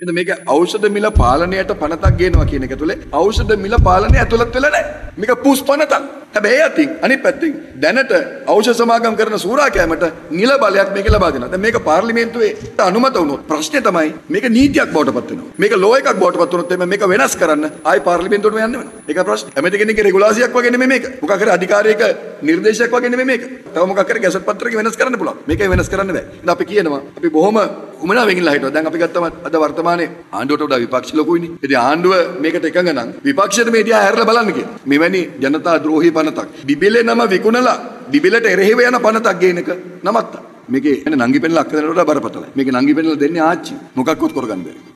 එද මේක ඖෂධ මිල පාලනයට පනතක් ගේනවා කියන එක තුළේ ඖෂධ මිල පාලනය ඇතුළත් වෙලා නැහැ. මේක පුස් පනතක්. හැබැයි ඒ අතින් අනිත් පැත්තෙන් දැනට ඖෂධ සමාගම් කරන සූරා කෑමට නිල බලයක් මේක ලබා දෙනවා. දැන් මේක පාර්ලිමේන්තුවේ අනුමත වුණොත් ප්‍රශ්නේ තමයි මේක නීතියක් බවට පත් වෙනවා. මේක ලෝ එකක් බවට පත් වුණොත් එimhe මේක වෙනස් කරන්න ආයි පාර්ලිමේන්තුවට යන්න වෙනවා. ඒක ප්‍රශ්නේ. ඇමති කෙනෙක්ගේ රෙගුලාසියක් වගේ නෙමෙයි මේක. මොකක් හරි අධිකාරියක නිර්දේශයක් වගේ නෙමෙයි මේක. තව මොකක් හරි ගැසට් පත්‍රයක වෙනස් කරන්න පුළුවන්. මේක වෙනස් කරන්න බෑ. ඉතින් අපි කියනවා අපි බොහොම උමනාවෙන් ඉල්ලා හිටුවා. දැන් අපි ගත්තම අද වර්තමානයේ ආණ්ඩුවට වඩා විපක්ෂ ලොකුයිනේ. ඉතින් ආණ්ඩුව මේකට එකඟ නම් විපක්ෂයට මේ දිහා හැරලා බලන්න කියලා. මෙවැනි ජනතා ද්‍රෝහී පනතක්. බිබිලේ නම විකුණලා බිබිලට එරෙහිව යන පනතක් ගේන එක නවත්තා. මේකේ නංගි පෙන්ලා අක්ක දෙනට වඩා බරපතලයි. මේකේ නංගි පෙන්ලා දෙන්නේ ආච්චි. මොකක්වත් කරගන්න බැහැ.